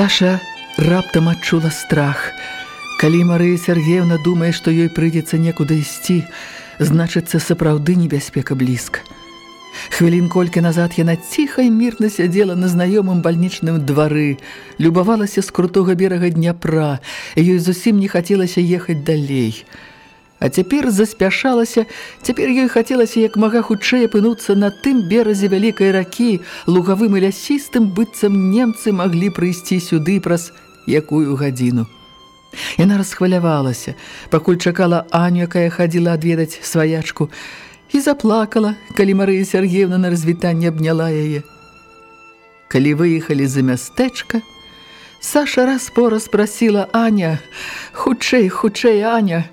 Саша раптам адчула страх. Калі Марыя Сергеевна думае, што ёй прыйдзецца некуды ісці, значыцца сапраўды небяспека блізка. Хвілін колькі назад яна ціха і мірна сядзела на знаёмым бальнічным двары, любавалася з крутога берага Дняпра, і ёй зусім не хацелася ехаць далей. А цяпер заспяшалася, цяпер ёй хацелася як мага хутчэй апынуцца на тым беразе вялікай ракі, лугавым і лясістым быццам немцы маглі прыйсці сюды праз якую гадзіну. Яна расхвалявалася, пакуль чакала Аню, якая хадзіла адведаць сваячку, і заплакала, калі Марыя Сергеевна на развітанне абняла яе. Калі выехалі за мястэчка, Саша раз-пораз прасіла Аня: «Хутчэй, хутчэй, Аня!»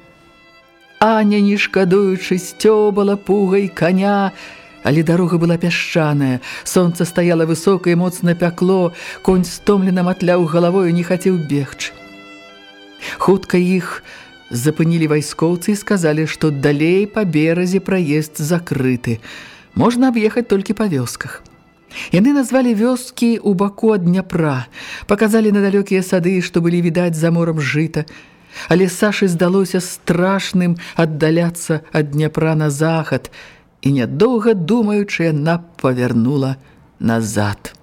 Аня, не шкадуючы, сцёбала пугай коня, але дарога была пясчаная. Сонца стаяло высока і моцна пякло, конь стомлена матляў галавою, не хацеў бегчы. Хутка іх запынілі вайскоўцы і сказалі, што далей па беразе праезд закрыты. Можна аб'ехаць толькі па вёсках. Яны назвалі вёскі ў баку ад Дняпра, паказалі на далёкія сады, што былі відаць за морам жыта, Але Сашы здалося страшным аддаляцца ад Дняпра на захад, і нядоўга думаючы, яна павярнула назад.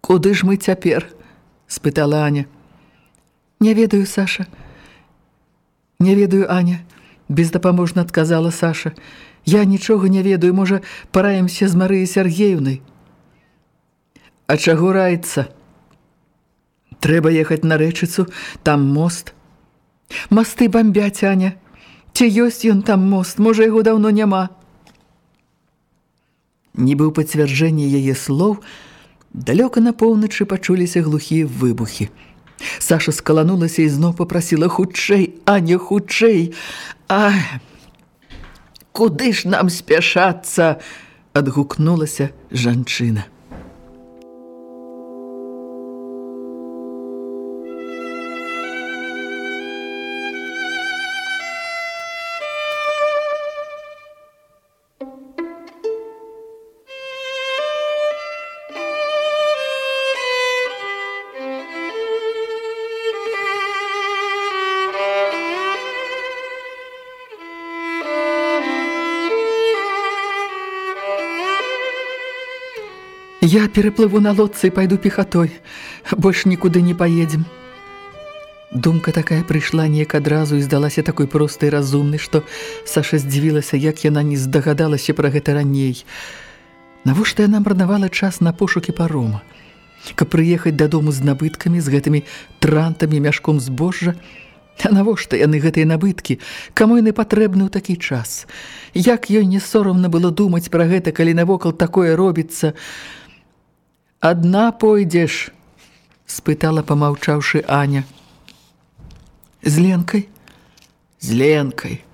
«Куды ж мы цяпер?» – спытала Аня. «Не ведаю, Саша». «Не ведаю, Аня», – бездапаможна адказала Саша. «Я нічога не ведаю, можа, параемся з Марыяй Сергеевнай». «А чаго раецца?» Трэба ехаць на рэчыцу, там мост. Масты бамбяць, Аня. Ці ёсць ён там мост, можа, яго даўно няма. Нібы ў пацвярджэнні яе слоў, далёка на поўначы пачуліся глухія выбухі. Саша скаланулася і зноў папрасіла хутчэй, Аня, хутчэй. А куды ж нам спяшацца? адгукнулася жанчына. Я переплыву на лодцы і пайду пехатой. Больш нікуды не паедзем. Думка такая прыйшла неяк адразу і здалася такой простай разумнай, што Саша здзівілася, як яна не здагадалася пра гэта раней. Навошта яна марнавала час на пошукі парома? Каб прыехаць дадому з набыткамі, з гэтымі трантамі, мяшком збожжа, А навошта яны гэтыя набыткі? Каму яны патрэбны ў такі час? Як ёй не сорамна было думаць пра гэта, калі навокал такое робіцца? «Адна пойдзеш?» – спытала, помаўчаўшы Аня. «З Ленкай?» «З Ленкай.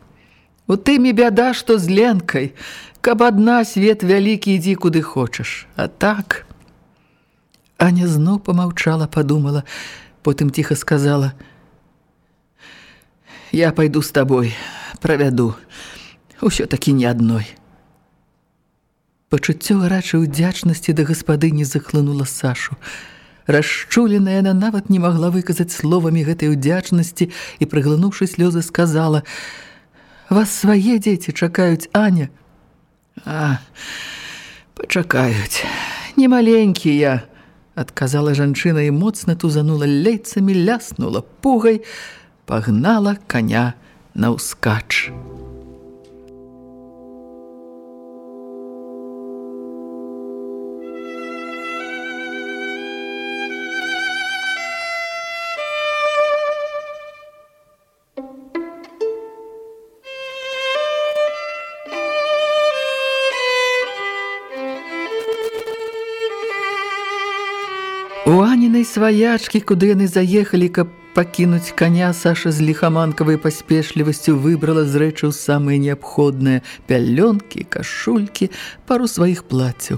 У тым і бяда, што з Ленкай. Каб адна свет вялікі, ідзі куды хочаш. А так...» Аня зноў помаўчала, подумала, потым ціха сказала «Я пайду з табой, правяду. Усё такі не адной». Пачуццё гарачай удзячнасці да гаспадыні захлынула Сашу. Расчуленая яна нават не магла выказаць словамі гэтай удзячнасці і, прыглынуўшы слёзы, сказала: «Вас свае дзеці чакаюць, Аня. А, пачакаюць. Не маленькі я, адказала жанчына і моцна тузанула лейцамі, ляснула пугай, пагнала коня на Анінай сваячкі, куды яны заехалі, каб пакінуць каня, Саша з ліхаманкавай паспешлівасцю выбрала з рэчаў самыя неабходныя пялёнкі, кашулькі, пару сваіх плацяў.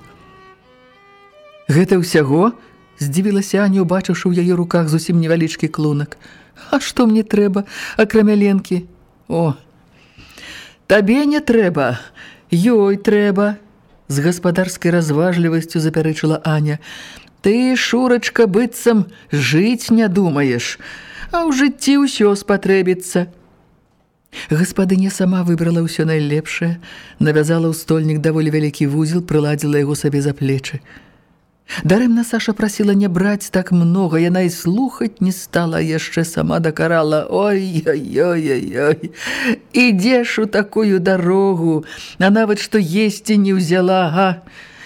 Гэта ўсяго? здзівілася Аня, убачыўшы ў яе руках зусім невялічкі клунак. А што мне трэба, акрамя ленкі? О, табе не трэба, ёй трэба, з гаспадарскай разважлівасцю запярэчыла Аня. Ты, Шурачка, быццам жыць не думаеш, а ў жыцці ўсё спатрэбіцца. Гаспадыня сама выбрала ўсё найлепшае, навязала ў стольнік даволі вялікі вузел, прыладзіла яго сабе за плечы. Дарэмна Саша прасіла не браць так многа, яна і слухаць не стала, яшчэ сама дакарала: Ой-ой-ой-ой, ідзеш у такую дарогу, а нават што есці не ўзяла, га?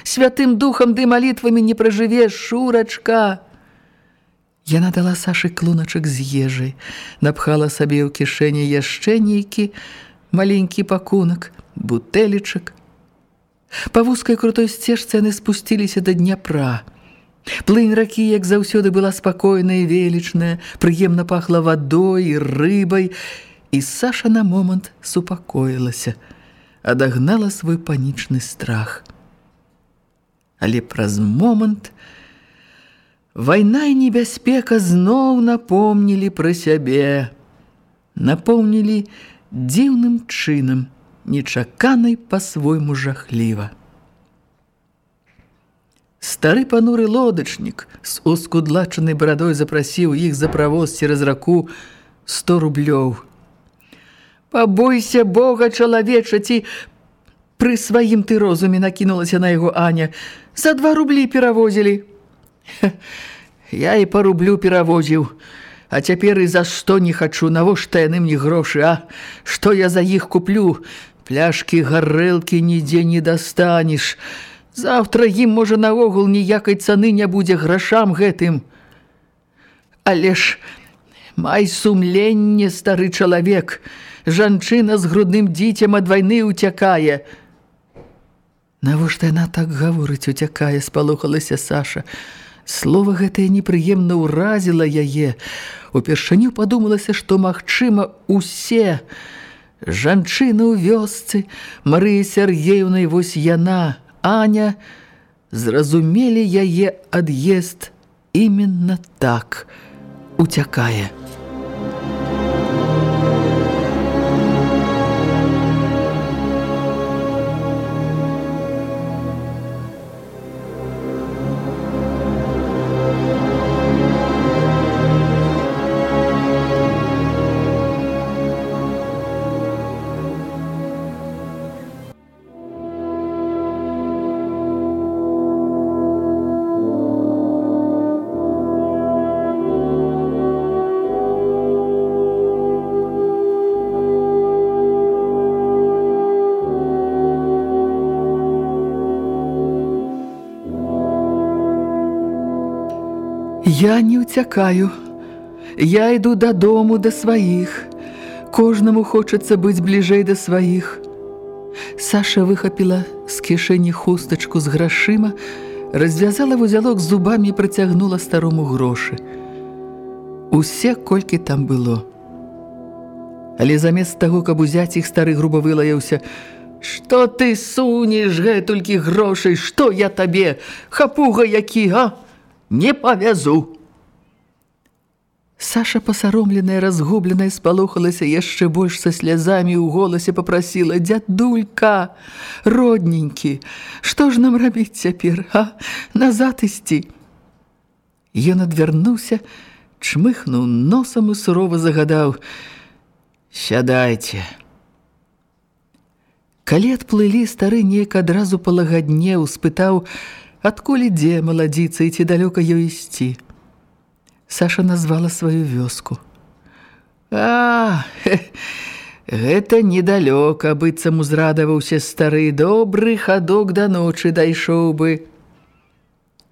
Святым духам ды малітвамі не пражывеш, шурачка. Яна дала Сашы клуначак з ежай, напхала сабе ў кішэні яшчэ нейкі маленькі пакунак, бутэлечак. Па вузкай крутой сцежцы яны спусціліся да Дняпра. Плынь ракі, як заўсёды, была спакойная і велічная, прыемна пахла вадой і рыбай, і Саша на момант супакоілася, адагнала свой панічны страх – але праз момант вайна і небяспека зноў напомнілі пра сябе, напомнілі дзіўным чынам, нечаканай па-свойму жахліва. Стары пануры лодачнік з ускудлачанай барадой запрасіў іх за правоз цераз раку 100 рублёў. «Пабойся Бога, чалавеча, ці пры сваім ты розуме накінулася на яго Аня – За два рублі перавозілі. Я і па рублю перавозіў. А цяпер і за што не хачу, навошта яны мне грошы, а? Што я за іх куплю? Пляшкі гарэлкі нідзе не дастанеш. Завтра ім, можа, наогул ніякай цаны не будзе грашам гэтым. Але ж май сумленне, стары чалавек. Жанчына з грудным дзіцем ад вайны ўцякае. Навошта яна так гаворыць, уцякае, спалохалася Саша. Слова гэтае непрыемна ўразіла яе. Упершыню падумалася, што магчыма усе жанчыны ў вёсцы, Марыя Сергеевна вось яна, Аня, зразумелі яе ад'езд именно так уцякае. Я не уцякаю. Я іду дадому да сваіх. Кожнаму хочацца быць бліжэй да сваіх. Саша выхапіла з кішэні хустачку з грашыма, развязала вузялок з зубамі і працягнула старому грошы. Усе колькі там было. Але замест таго, каб узяць іх стары груба вылаяўся, «Што ты сунеш гэтулькі грошай? Што я табе? Хапуга які, а?» Не павязу. Саша, пасаромленая, разгубленая, спалохалася яшчэ больш са слязамі ў голасе папрасіла: «Дзядулька, родненькі, што ж нам рабіць цяпер, а? Назад ісці!» Ён адвярнуўся, чмыхнуў носам і сурова загадаў: «Сядайце!» Калі адплылі, стары неяк адразу палагаднеў, спытаў: Адкуль ідзе маладзіца і ці далёка ёй ісці? Саша назвала сваю вёску. А, гэта недалёка, быццам узрадаваўся стары, добры хадок да ночы дайшоў бы.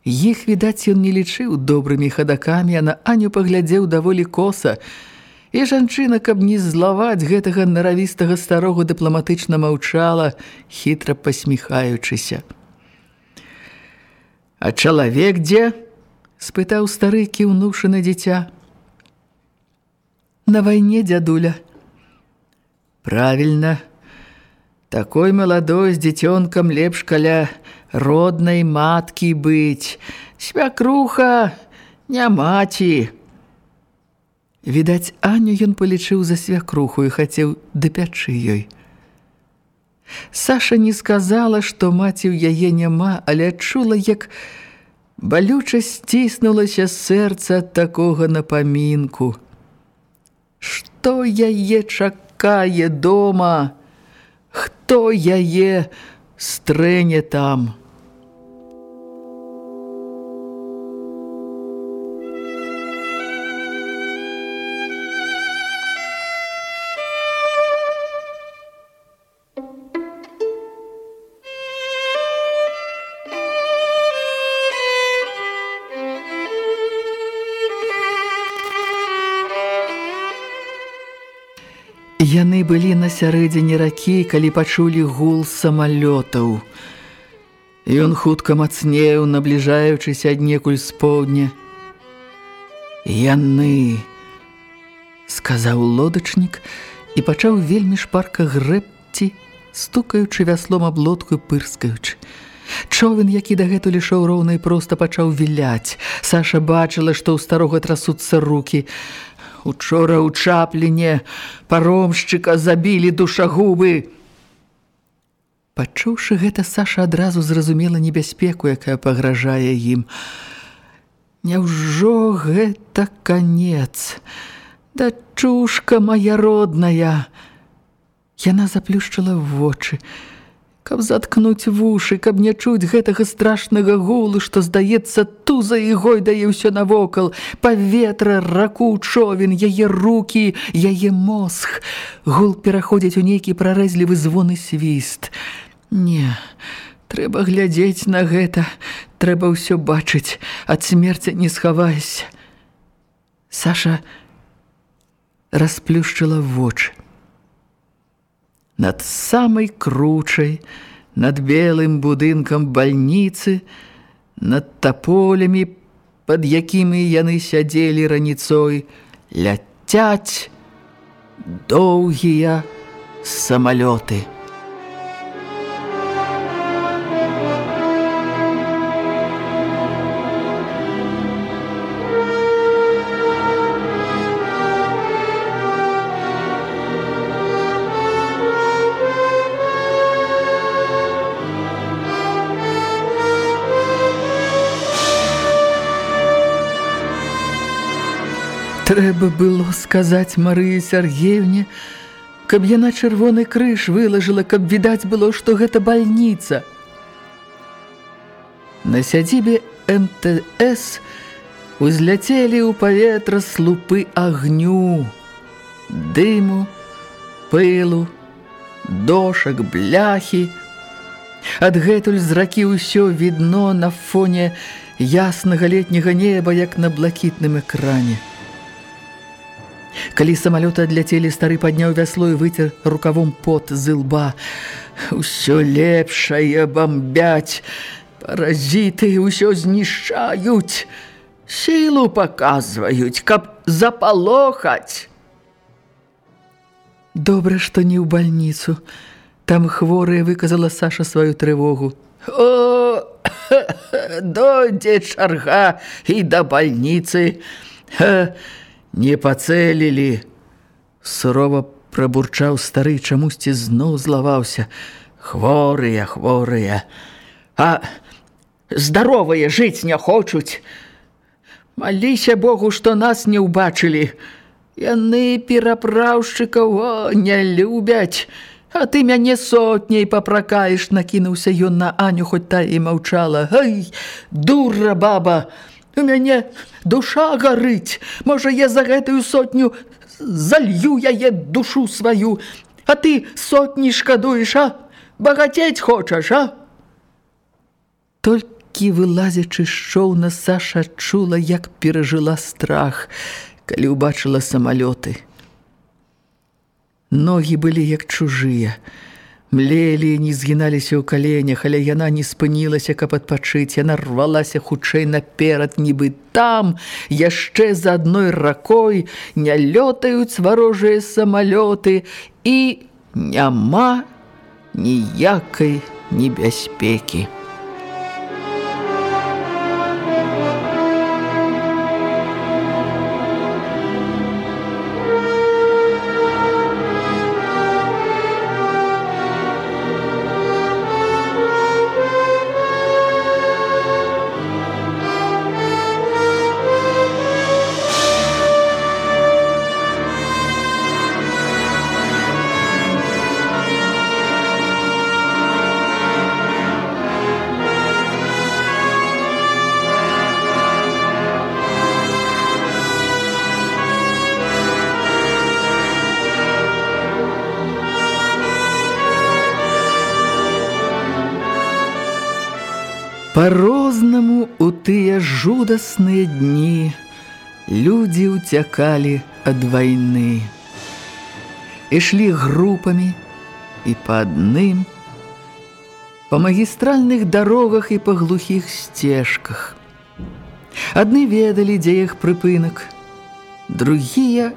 Іх, відаць, ён не лічыў добрымі хадакамі, а на Аню паглядзеў даволі коса. І жанчына, каб не злаваць гэтага наравістага старога дыпламатычна маўчала, хітра пасміхаючыся. «А чалавек дзе?» – спытаў стары, кіўнуўшы на дзіця. «На вайне, дзядуля». «Правільна. Такой маладой з дзіцёнкам лепш каля роднай маткі быць. Свякруха, не маці. Відаць, Аню ён палічыў за свякруху і хацеў дапячы ёй. Саша не сказала, што маці ў яе няма, але адчула, як балюча сціснулася сэрца ад такога напамінку. Што яе чакае дома? Хто яе стрэне там? Яны былі на сярэдзіне ракі, калі пачулі гул самалётаў. Ён хутка мацнеў, набліжаючыся аднекуль з поўдня. Яны, сказаў лодачнік і пачаў вельмі шпарка грэбці, стукаючы вяслом об лодку пырскаючы. Човен, які дагэтуль ішоў роўна і проста пачаў віляць. Саша бачыла, што ў старога трасуцца рукі. Учора ў чапліне паромшчыка забілі душагубы. Пачуўшы гэта, Саша адразу зразумела небяспеку, якая пагражае ім. Няўжо гэта канец? Дачушка моя родная. Яна заплюшчыла вочы каб заткнуць вушы, каб не чуць гэтага страшнага гулу, што, здаецца, туза і гойдае ўсё навокал, паветра, раку, човен, яе рукі, яе мозг. Гул пераходзіць у нейкі прарэзлівы звоны свіст. Не, трэба глядзець на гэта, трэба ўсё бачыць, ад смерці не схавайся. Саша расплюшчыла вочы над самай кручай, над белым будынкам бальніцы, над таполямі, пад якімі яны сядзелі раніцой, ляцяць доўгія самалёты. Трэба было сказаць Марыі Сергеевне, каб яна чырвоны крыж вылажыла, каб відаць было, што гэта бальніца. На сядзібе МТС узляцелі ў паветра слупы агню, дыму, пылу, дошак, бляхі. Адгэтуль з ракі ўсё відно на фоне яснага летняга неба, як на блакітным экране. Калі самалёты адляцелі, стары падняў вясло і выцер рукавом пот з лба. Усё лепшае бамбяць, паразіты ўсё знішчаюць, сілу паказваюць, каб запалохаць. Добра, што не ў бальніцу. Там хворая выказала Саша сваю трывогу. О, дойдзе чарга і да бальніцы. Ха, Не пацэлілі. Сурова прабурчаў стары, чамусьці зноў злаваўся. Хворыя, хворыя. А здаровыя жыць не хочуць. Маліся Богу, што нас не ўбачылі. Яны перапраўшчыкаў не любяць. А ты мяне сотняй папракаеш, накінуўся ён на Аню, хоць та і маўчала. Гай, дура баба, у мяне душа гарыць. Можа, я за гэтую сотню залью яе душу сваю, а ты сотні шкадуеш, а? Багацець хочаш, а? Толькі вылазячы з шоўна Саша чула, як перажыла страх, калі ўбачыла самалёты. Ногі былі як чужыя. Млелі, не згіналіся ў каленях, але яна не спынілася, каб адпачыць. Яна рвалася хутчэй наперад, нібы там, яшчэ за адной ракой не лётаюць варожыя самалёты і няма ніякай небяспекі. По-рознаму у тыя жудасныя дні людзі ўцякалі ад вайны. Ішлі групамі і па адным, па магістральных дарогах і па глухіх сцежках. Адны ведалі, дзе іх прыпынак, другія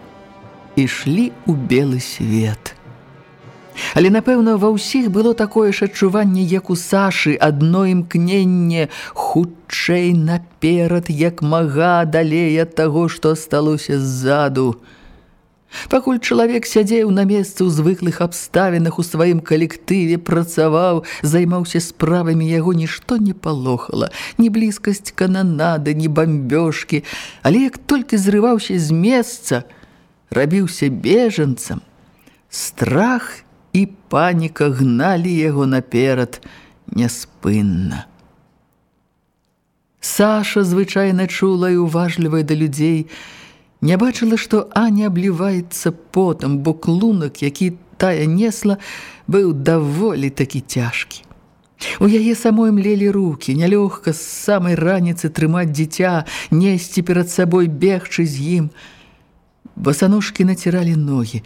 ішлі ў белы свет. Але, напэўна, ва ўсіх было такое ж адчуванне, як у Сашы, адно імкненне хутчэй наперад, як мага далей ад таго, што асталося ззаду. Пакуль чалавек сядзеў на месцы ў звыклых абставінах у сваім калектыве, працаваў, займаўся справамі, яго нішто не палохала, ні блізкасць кананады, ні бамбёжкі, але як толькі зрываўся з месца, рабіўся бежанцам, страх і паніка гналі яго наперад няспынна. Саша звычайна чула і уважлівая да людзей, не бачыла, што Аня абліваецца потам, бо клунак, які тая несла, быў даволі такі цяжкі. У яе самой млелі рукі, нялёгка з самай раніцы трымаць дзіця, несці перад сабой бегчы з ім. Басаножкі націралі ногі,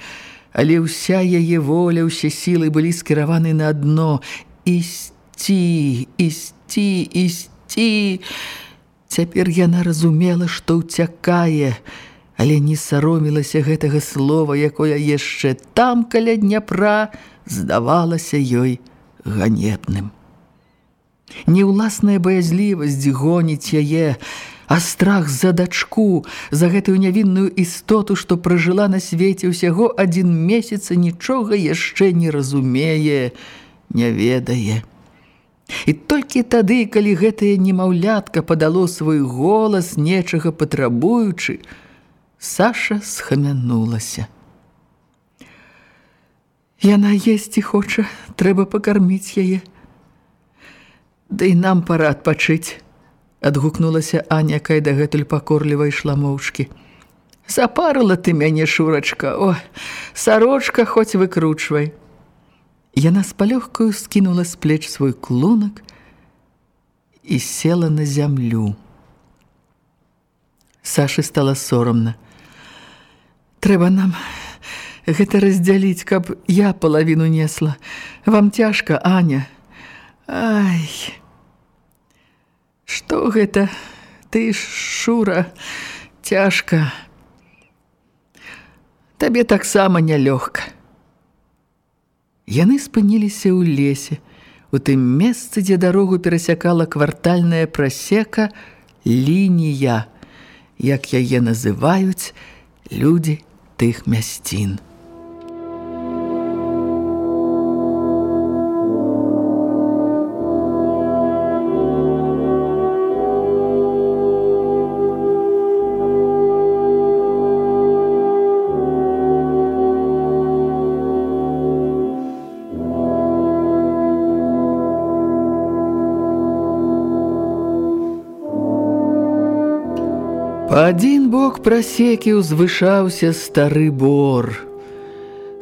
але ўся яе воля, усе сілы былі скіраваны на дно ісці, ісці, ісці. Цяпер яна разумела, што ўцякае, але не саромілася гэтага слова, якое яшчэ там каля Дняпра здавалася ёй ганебным. Неўласная баязлівасць гоніць яе, а страх за дачку, за гэтую нявінную істоту, што пражыла на свеце ўсяго адзін месяц нічога яшчэ не разумее, не ведае. І толькі тады, калі гэтая немаўлятка падало свой голас, нечага патрабуючы, Саша схамянулася. Яна есці хоча, трэба пакарміць яе. Ды і нам пара адпачыць адгукнулася Аня, якая дагэтуль пакорліва ішла моўчкі. Запарыла ты мяне, шурачка, о, сарочка хоць выкручвай. Яна з палёгкаю скінула з плеч свой клунак і села на зямлю. Сашы стала сорамна. Трэба нам гэта раздзяліць, каб я палавіну несла. Вам цяжка, Аня. Ай! Што гэта? Ты шура, цяжка. Табе таксама нялёгка. Яны спыніліся ў лесе, у тым месцы, дзе дарогу перасякала квартальная прасека лінія, як яе называюць людзі тых мясцін. Бок прасекі ўзвышаўся стары бор.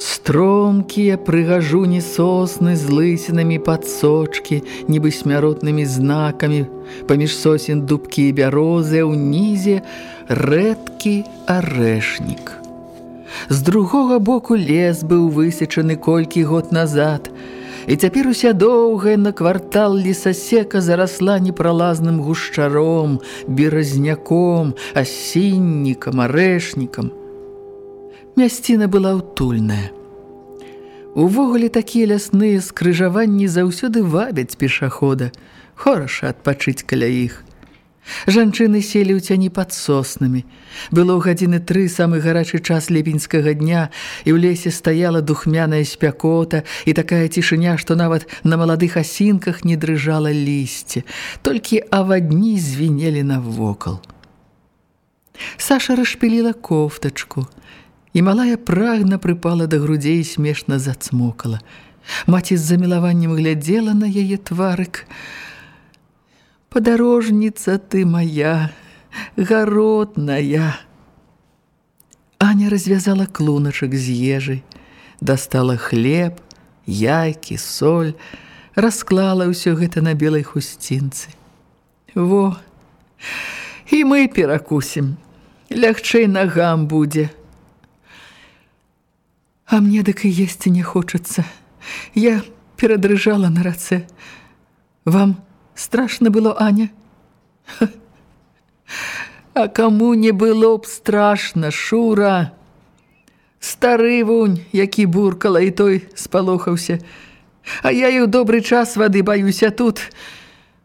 Стромкія прыгажуні сосны з лысінамі падсочкі, нібы смяротнымі знакамі, паміж сосен дубкі і бярозы, ўнізе рэдкі арэшнік. З другога боку лес быў высечаны колькі год назад – І цяпер уся доўгая на квартал лесасека зарасла непралазным гушчаром, беразняком, асіннікам, арэшнікам. Мясціна была ўтульная. Увогуле такія лясныя скрыжаванні заўсёды вабяць пешахода, хораша адпачыць каля іх. Жанчыны селі ў цяні пад соснамі. Было ў гадзіны тры самы гарачы час лепінскага дня, і ў лесе стаяла духмяная спякота і такая цішыня, што нават на маладых асінках не дрыжала лісце. Толькі авадні звінелі навокал. Саша расшпіліла кофтачку, і малая прагна прыпала да грудзей і смешна зацмокала. Маці з замілаваннем глядзела на яе тварык, Подорожница ты моя, городная. Аня развязала клуначак з ежай, дастала хлеб, яйкі, соль, расклала ўсё гэта на белай хусцінцы. Во, і мы перакусім, лягчэй нагам будзе. А мне дык і есці не хочацца. Я перадрыжала на рацэ. Вам Страшно было, Аня. А кому не было б страшно, Шура? Стары вунь, які буркала, і той спалохаўся. А я і ў добры час вады баюся тут.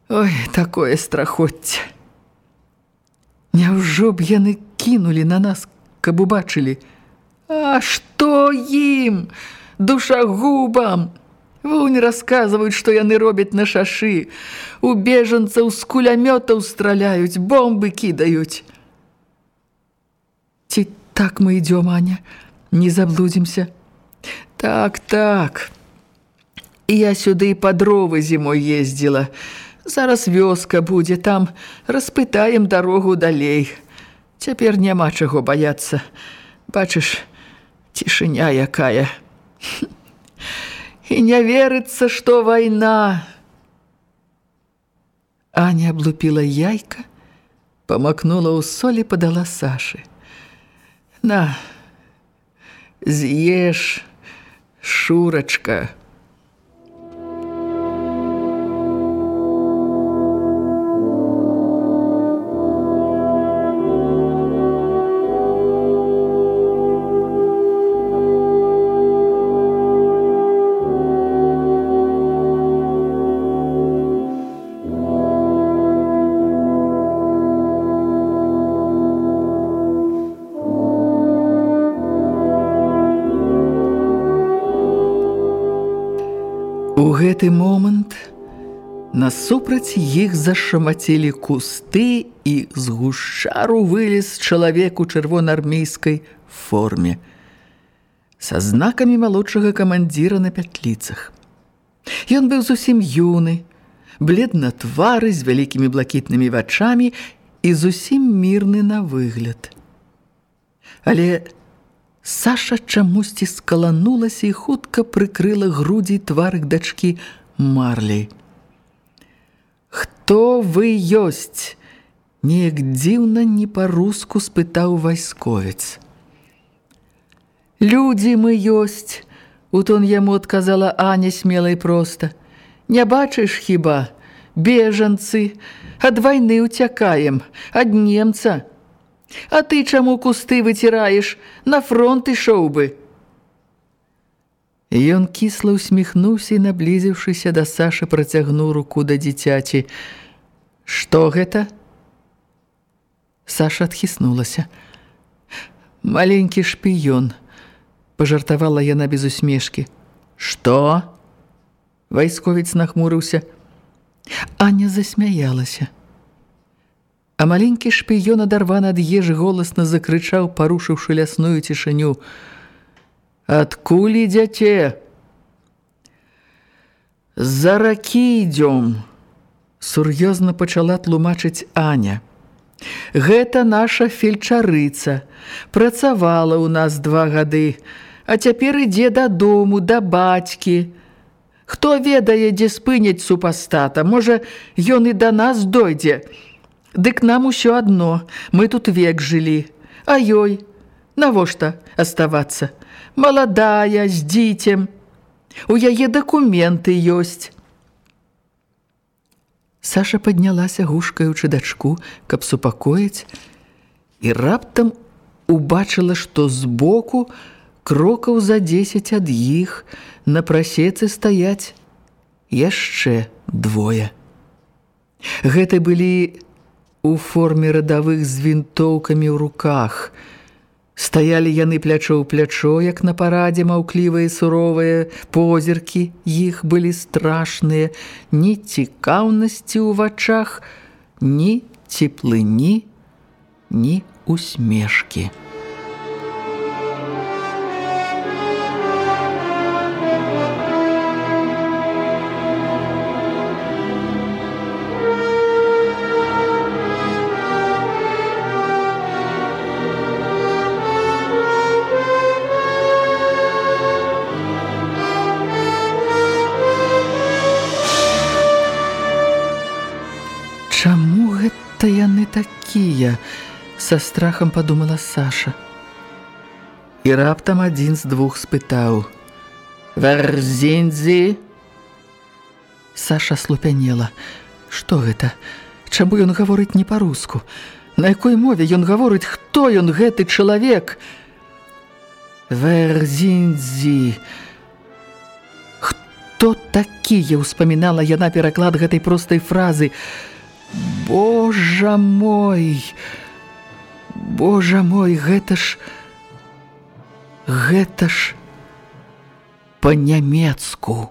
Ой, такое страхоцце. Няўжо б яны кінулі на нас, каб убачылі. А што ім? Душагубам! Вунь расказваюць, што яны робяць на шашы. У бежанцаў з кулямётаў страляюць, бомбы кідаюць. Ці так мы ідём, Аня? Не заблудзімся? Так, так. Я сюды па дровы зімой ездзіла. Зараз вёска будзе там, распытаем дарогу далей. Цяпер няма чаго баяцца. Бачыш, цішыня якая. Хм і не верыцца, што вайна. Аня аблупіла яйка, памакнула ў солі, падала Сашы. На, з'еш, шурачка, гэты момант насупраць іх зашамацелі кусты і з гушчару вылез чалавек у чырвонаармейскай форме са знакамі малодшага камандзіра на пятліцах. Ён быў зусім юны, бледна твары з вялікімі блакітнымі вачамі і зусім мірны на выгляд. Але Саша чамусьці скаланулася і хутка прыкрыла грудзі тварык дачкі Марлей. «Хто вы ёсць?» Неяк дзіўна не па-руску спытаў вайсковец. «Людзі мы ёсць!» У тон яму адказала Аня смела і проста. «Не бачыш хіба? Бежанцы! Ад вайны ўцякаем, ад немца!» А ты чаму кусты выціраеш? На фронт ішоў бы. Ён кісла усміхнуўся і, наблізіўшыся да Сашы, працягнуў руку да дзіцяці. Што гэта? Саша адхіснулася. Маленькі шпіён, пажартавала яна без усмешкі. Што? Вайсковец нахмурыўся. Аня засмяялася. А маленькі шпіён адарван ад ежы голасна закрычаў, парушыўшы лясную цішыню: Адкуль ідзяце? За ракі ідём! Сур'ёзна пачала тлумачыць Аня. Гэта наша фельчарыца. Працавала ў нас два гады, а цяпер ідзе дадому, да бацькі. Хто ведае, дзе спыняць супастата, можа, ён і да нас дойдзе. Дык нам усё адно, мы тут век жылі. А ёй, навошта аставацца? Маладая, з дзіцем. У яе дакументы ёсць. Саша паднялася гушкаючы дачку, каб супакоіць, і раптам убачыла, што збоку крокаў за дзесяць ад іх на прасецы стаяць яшчэ двое. Гэта былі у форме радавых з вінтоўкамі ў руках – Стаялі яны плячо ў плячо, як на парадзе маўклівыя суровыя. Позіркі, іх былі страшныя, ні цікаўнасці ў вачах, ні цеплыні, ні усмешкі. Гэта яны такія, са страхам падумала Саша. І раптам адзін з двух спытаў: Варзензі! Саша слупянела. Што гэта? Чаму ён гаворыць не па-руску? На якой мове ён гаворыць, хто ён гэты чалавек? Варзензі! Хто такія ўспамінала яна пераклад гэтай простай фразы? Божа мой, Божа мой, гэта ж, гэта ж па-нямецку.